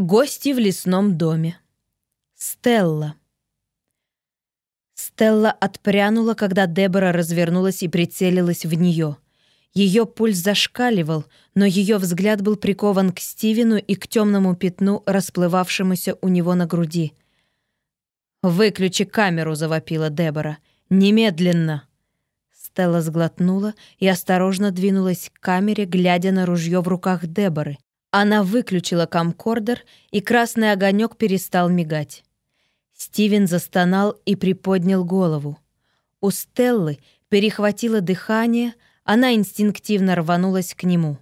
Гости в лесном доме. Стелла. Стелла отпрянула, когда Дебора развернулась и прицелилась в нее. Ее пульс зашкаливал, но ее взгляд был прикован к Стивену и к темному пятну, расплывавшемуся у него на груди. «Выключи камеру», — завопила Дебора. «Немедленно!» Стелла сглотнула и осторожно двинулась к камере, глядя на ружье в руках Деборы. Она выключила камкордер, и красный огонек перестал мигать. Стивен застонал и приподнял голову. У Стеллы перехватило дыхание, она инстинктивно рванулась к нему.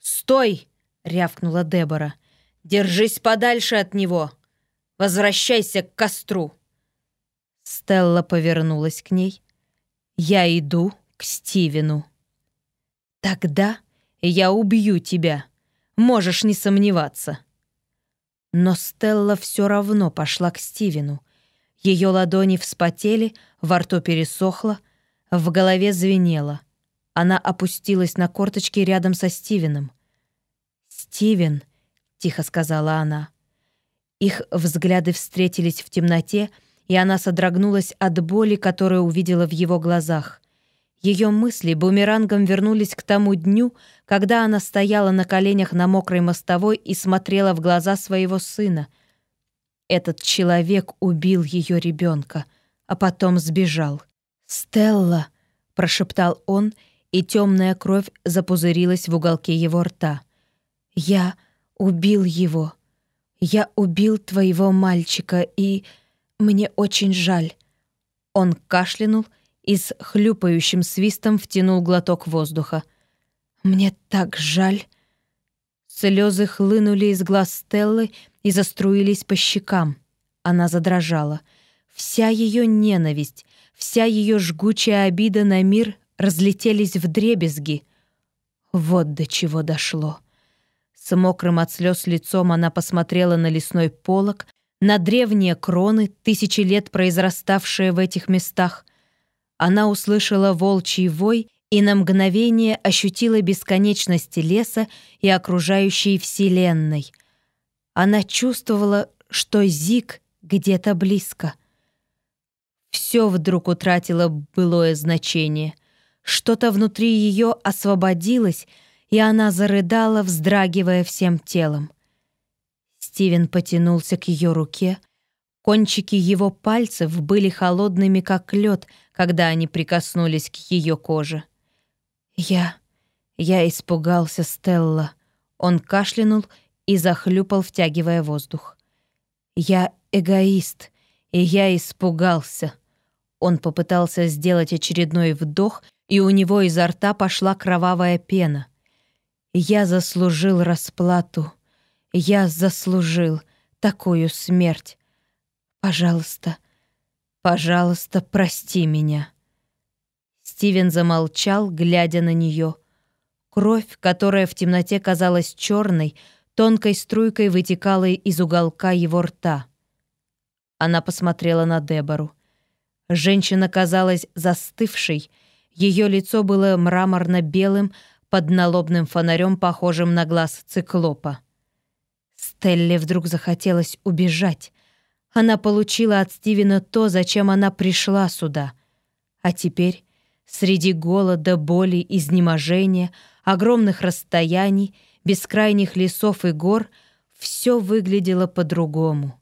«Стой!» — рявкнула Дебора. «Держись подальше от него! Возвращайся к костру!» Стелла повернулась к ней. «Я иду к Стивену». «Тогда я убью тебя», Можешь не сомневаться». Но Стелла все равно пошла к Стивену. Ее ладони вспотели, во рту пересохло, в голове звенело. Она опустилась на корточки рядом со Стивеном. «Стивен», — тихо сказала она. Их взгляды встретились в темноте, и она содрогнулась от боли, которую увидела в его глазах. Ее мысли бумерангом вернулись к тому дню, когда она стояла на коленях на мокрой мостовой и смотрела в глаза своего сына. Этот человек убил ее ребенка, а потом сбежал. «Стелла!» — прошептал он, и темная кровь запузырилась в уголке его рта. «Я убил его. Я убил твоего мальчика, и мне очень жаль». Он кашлянул и с хлюпающим свистом втянул глоток воздуха. «Мне так жаль!» Слезы хлынули из глаз Стеллы и заструились по щекам. Она задрожала. Вся ее ненависть, вся ее жгучая обида на мир разлетелись в дребезги. Вот до чего дошло. С мокрым от слез лицом она посмотрела на лесной полог, на древние кроны, тысячи лет произраставшие в этих местах, она услышала волчий вой и на мгновение ощутила бесконечность леса и окружающей вселенной. Она чувствовала, что Зик где-то близко. Все вдруг утратило былое значение. Что-то внутри ее освободилось, и она зарыдала, вздрагивая всем телом. Стивен потянулся к ее руке, Кончики его пальцев были холодными, как лед, когда они прикоснулись к ее коже. «Я... я испугался Стелла». Он кашлянул и захлюпал, втягивая воздух. «Я эгоист, и я испугался». Он попытался сделать очередной вдох, и у него изо рта пошла кровавая пена. «Я заслужил расплату. Я заслужил такую смерть. Пожалуйста, пожалуйста, прости меня». Стивен замолчал, глядя на нее. Кровь, которая в темноте казалась черной, тонкой струйкой вытекала из уголка его рта. Она посмотрела на Дебору. Женщина казалась застывшей, ее лицо было мраморно-белым, под налобным фонарем, похожим на глаз циклопа. Стелле вдруг захотелось убежать, она получила от Стивена то, зачем она пришла сюда. А теперь, среди голода, боли, изнеможения, огромных расстояний, бескрайних лесов и гор, все выглядело по-другому.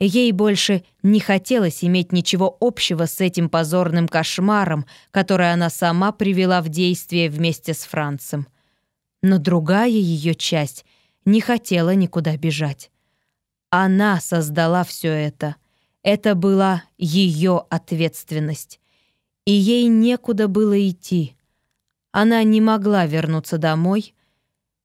Ей больше не хотелось иметь ничего общего с этим позорным кошмаром, который она сама привела в действие вместе с Францем. Но другая ее часть не хотела никуда бежать. Она создала все это. Это была ее ответственность. И ей некуда было идти. Она не могла вернуться домой.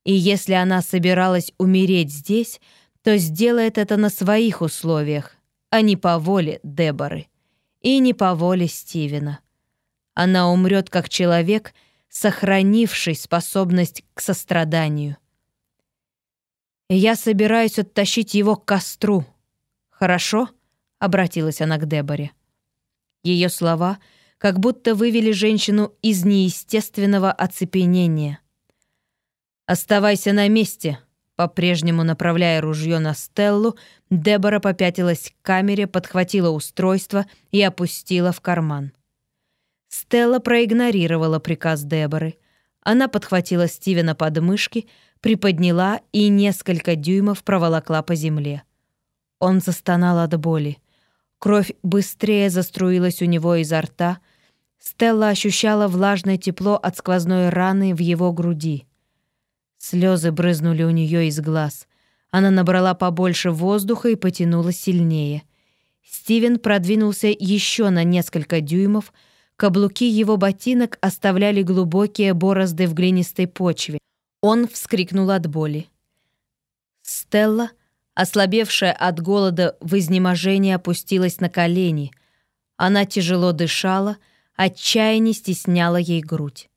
И если она собиралась умереть здесь, то сделает это на своих условиях, а не по воле Деборы. И не по воле Стивена. Она умрет как человек, сохранивший способность к состраданию. Я собираюсь оттащить его к костру. Хорошо?» — обратилась она к Деборе. Ее слова как будто вывели женщину из неестественного оцепенения. «Оставайся на месте», — По-прежнему направляя ружье на Стеллу, Дебора попятилась к камере, подхватила устройство и опустила в карман. Стелла проигнорировала приказ Деборы. Она подхватила Стивена под мышки, приподняла и несколько дюймов проволокла по земле. Он застонал от боли. Кровь быстрее заструилась у него изо рта. Стелла ощущала влажное тепло от сквозной раны в его груди. Слезы брызнули у нее из глаз. Она набрала побольше воздуха и потянула сильнее. Стивен продвинулся еще на несколько дюймов. Каблуки его ботинок оставляли глубокие борозды в глинистой почве. Он вскрикнул от боли. Стелла, ослабевшая от голода в изнеможении, опустилась на колени. Она тяжело дышала, отчаяние стесняло ей грудь.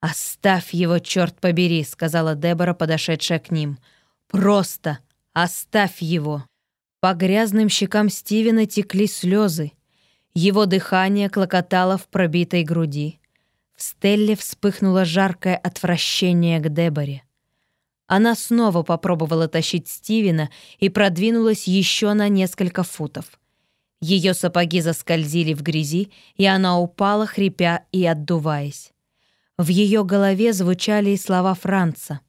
«Оставь его, черт побери», — сказала Дебора, подошедшая к ним. «Просто оставь его». По грязным щекам Стивена текли слезы. Его дыхание клокотало в пробитой груди. В Стелле вспыхнуло жаркое отвращение к Деборе. Она снова попробовала тащить Стивена и продвинулась еще на несколько футов. Ее сапоги заскользили в грязи, и она упала, хрипя и отдуваясь. В ее голове звучали и слова Франца.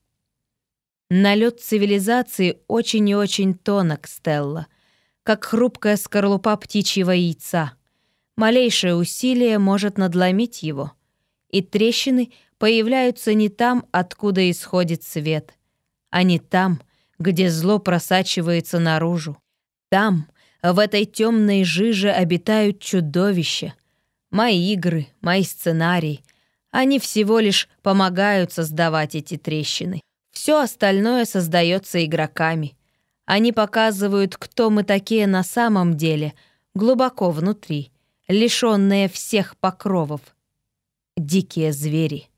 Налет цивилизации очень и очень тонок, Стелла, как хрупкая скорлупа птичьего яйца. Малейшее усилие может надломить его. И трещины появляются не там, откуда исходит свет, а не там, где зло просачивается наружу. Там, в этой темной жиже обитают чудовища. Мои игры, мои сценарии — они всего лишь помогают создавать эти трещины. Все остальное создается игроками. Они показывают, кто мы такие на самом деле, глубоко внутри, лишенные всех покровов. Дикие звери.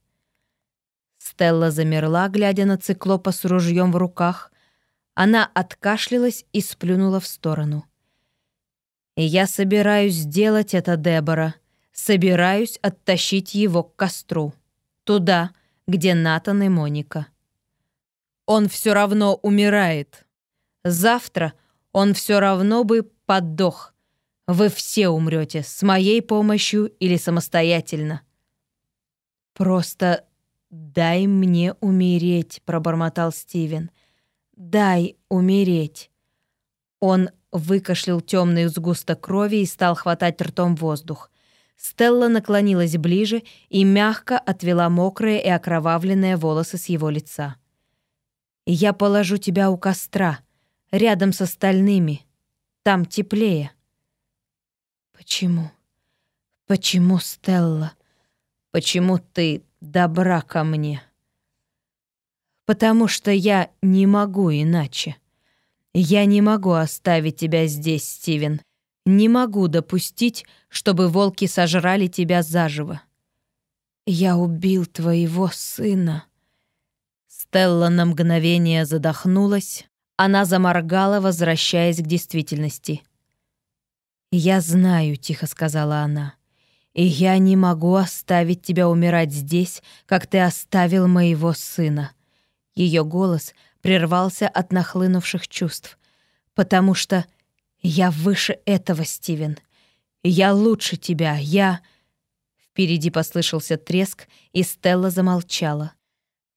Стелла замерла, глядя на циклопа с ружьем в руках. Она откашлялась и сплюнула в сторону. «Я собираюсь сделать это, Дебора», собираюсь оттащить его к костру. Туда, где Натан и Моника. Он все равно умирает. Завтра он все равно бы подох. Вы все умрете с моей помощью или самостоятельно. Просто дай мне умереть, пробормотал Стивен. Дай умереть. Он выкашлял темный сгусток крови и стал хватать ртом воздух. Стелла наклонилась ближе и мягко отвела мокрые и окровавленные волосы с его лица. «Я положу тебя у костра, рядом с остальными. Там теплее». «Почему? Почему, Стелла? Почему ты добра ко мне?» «Потому что я не могу иначе. Я не могу оставить тебя здесь, Стивен. Не могу допустить, чтобы волки сожрали тебя заживо. Я убил твоего сына. Стелла на мгновение задохнулась. Она заморгала, возвращаясь к действительности. «Я знаю», — тихо сказала она, — «и я не могу оставить тебя умирать здесь, как ты оставил моего сына». Ее голос прервался от нахлынувших чувств, потому что «Я выше этого, Стивен. Я лучше тебя. Я...» Впереди послышался треск, и Стелла замолчала.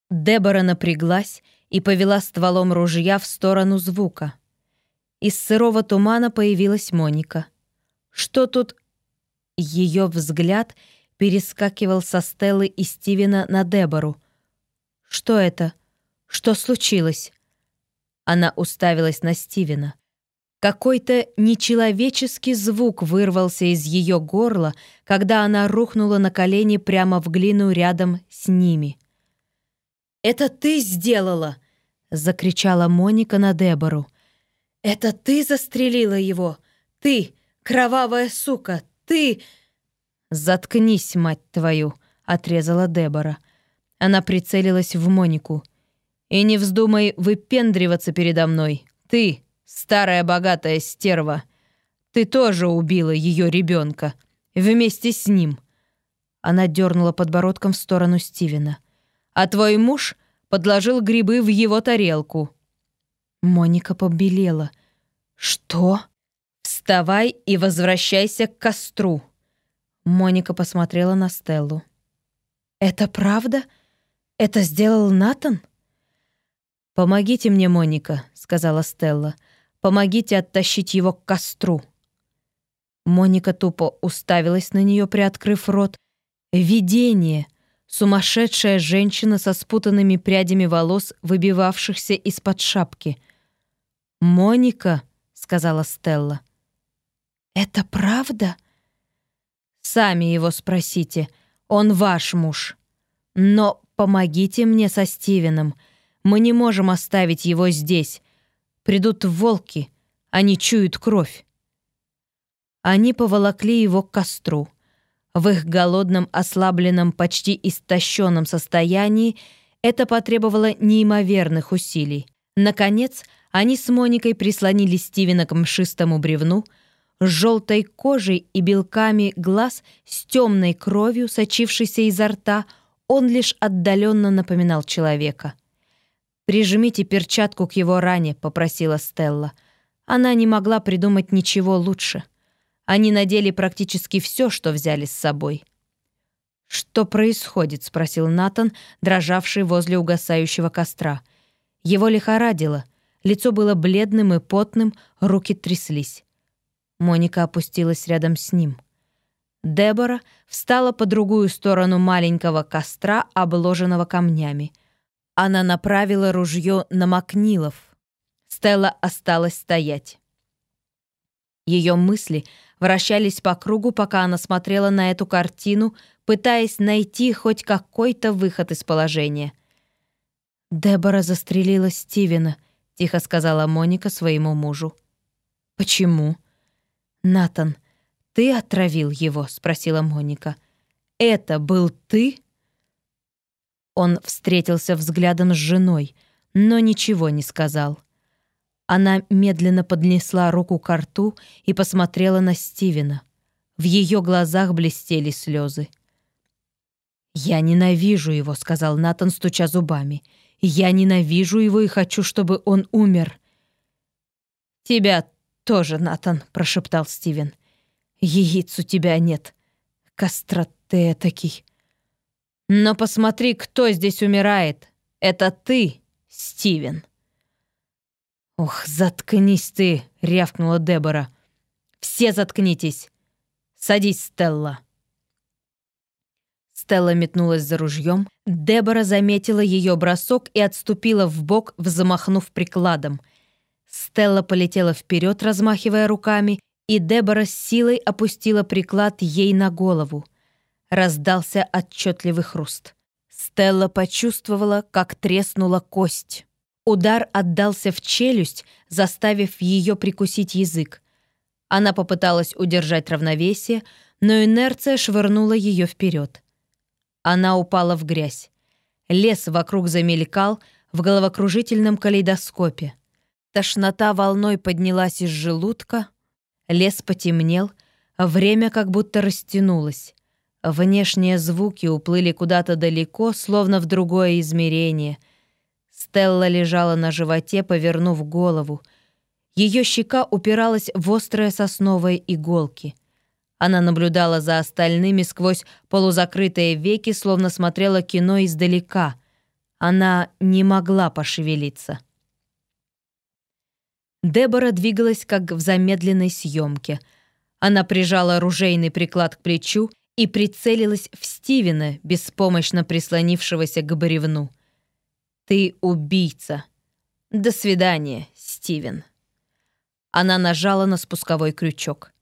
Дебора напряглась и повела стволом ружья в сторону звука. Из сырого тумана появилась Моника. «Что тут...» Ее взгляд перескакивал со Стеллы и Стивена на Дебору. «Что это? Что случилось?» Она уставилась на Стивена. Какой-то нечеловеческий звук вырвался из ее горла, когда она рухнула на колени прямо в глину рядом с ними. «Это ты сделала!» — закричала Моника на Дебору. «Это ты застрелила его! Ты, кровавая сука! Ты...» «Заткнись, мать твою!» — отрезала Дебора. Она прицелилась в Монику. «И не вздумай выпендриваться передо мной! Ты, Старая богатая стерва. Ты тоже убила ее ребенка. Вместе с ним. Она дернула подбородком в сторону Стивена. А твой муж подложил грибы в его тарелку. Моника побелела. «Что?» «Вставай и возвращайся к костру». Моника посмотрела на Стеллу. «Это правда? Это сделал Натан?» «Помогите мне, Моника», — сказала Стелла. «Помогите оттащить его к костру». Моника тупо уставилась на нее, приоткрыв рот. «Видение!» Сумасшедшая женщина со спутанными прядями волос, выбивавшихся из-под шапки. «Моника», — сказала Стелла. «Это правда?» «Сами его спросите. Он ваш муж. Но помогите мне со Стивеном. Мы не можем оставить его здесь. Придут волки. Они чуют кровь». Они поволокли его к костру. В их голодном, ослабленном, почти истощенном состоянии это потребовало неимоверных усилий. Наконец, они с Моникой прислонили Стивена к мшистому бревну, с желтой кожей и белками глаз, с темной кровью, сочившейся изо рта, он лишь отдаленно напоминал человека. «Прижмите перчатку к его ране», — попросила Стелла. Она не могла придумать ничего лучше. Они надели практически все, что взяли с собой. «Что происходит?» — спросил Натан, дрожавший возле угасающего костра. Его лихорадило. Лицо было бледным и потным, руки тряслись. Моника опустилась рядом с ним. Дебора встала по другую сторону маленького костра, обложенного камнями. Она направила ружье на Макнилов. Стелла осталась стоять. Ее мысли вращались по кругу, пока она смотрела на эту картину, пытаясь найти хоть какой-то выход из положения. «Дебора застрелила Стивена», — тихо сказала Моника своему мужу. «Почему?» «Натан, ты отравил его?» — спросила Моника. «Это был ты?» Он встретился взглядом с женой, но ничего не сказал. Она медленно поднесла руку к рту и посмотрела на Стивена. В ее глазах блестели слезы. «Я ненавижу его», — сказал Натан, стуча зубами. «Я ненавижу его и хочу, чтобы он умер». «Тебя тоже, Натан», — прошептал Стивен. «Яиц у тебя нет. Костра ты этакий». «Но посмотри, кто здесь умирает. Это ты, Стивен». «Ох, заткнись ты!» — рявкнула Дебора. «Все заткнитесь! Садись, Стелла!» Стелла метнулась за ружьем. Дебора заметила ее бросок и отступила в бок, взмахнув прикладом. Стелла полетела вперед, размахивая руками, и Дебора с силой опустила приклад ей на голову. Раздался отчетливый хруст. Стелла почувствовала, как треснула кость. Удар отдался в челюсть, заставив ее прикусить язык. Она попыталась удержать равновесие, но инерция швырнула ее вперед. Она упала в грязь. Лес вокруг замелькал в головокружительном калейдоскопе. Тошнота волной поднялась из желудка, лес потемнел, время как будто растянулось. Внешние звуки уплыли куда-то далеко, словно в другое измерение — Стелла лежала на животе, повернув голову. Ее щека упиралась в острые сосновые иголки. Она наблюдала за остальными сквозь полузакрытые веки, словно смотрела кино издалека. Она не могла пошевелиться. Дебора двигалась, как в замедленной съемке. Она прижала ружейный приклад к плечу и прицелилась в Стивена, беспомощно прислонившегося к бревну. «Ты убийца. До свидания, Стивен». Она нажала на спусковой крючок.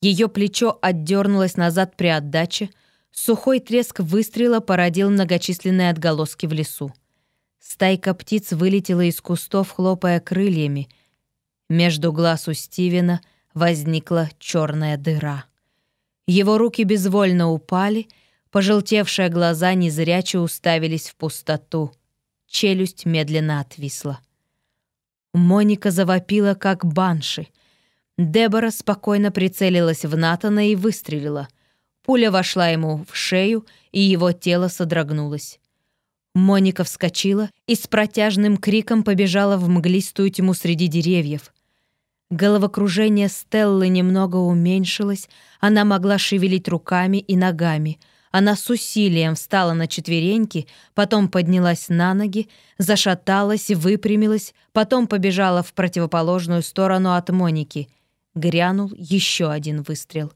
Ее плечо отдернулось назад при отдаче, сухой треск выстрела породил многочисленные отголоски в лесу. Стайка птиц вылетела из кустов, хлопая крыльями. Между глаз у Стивена возникла черная дыра. Его руки безвольно упали, пожелтевшие глаза незряче уставились в пустоту — челюсть медленно отвисла. Моника завопила, как банши. Дебора спокойно прицелилась в Натана и выстрелила. Пуля вошла ему в шею, и его тело содрогнулось. Моника вскочила и с протяжным криком побежала в мглистую тьму среди деревьев. Головокружение Стеллы немного уменьшилось, она могла шевелить руками и ногами. Она с усилием встала на четвереньки, потом поднялась на ноги, зашаталась, выпрямилась, потом побежала в противоположную сторону от Моники. Грянул еще один выстрел.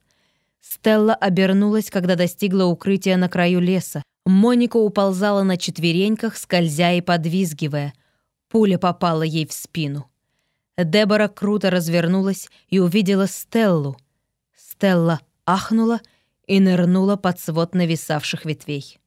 Стелла обернулась, когда достигла укрытия на краю леса. Моника уползала на четвереньках, скользя и подвизгивая. Пуля попала ей в спину. Дебора круто развернулась и увидела Стеллу. Стелла ахнула и нырнула под свод нависавших ветвей.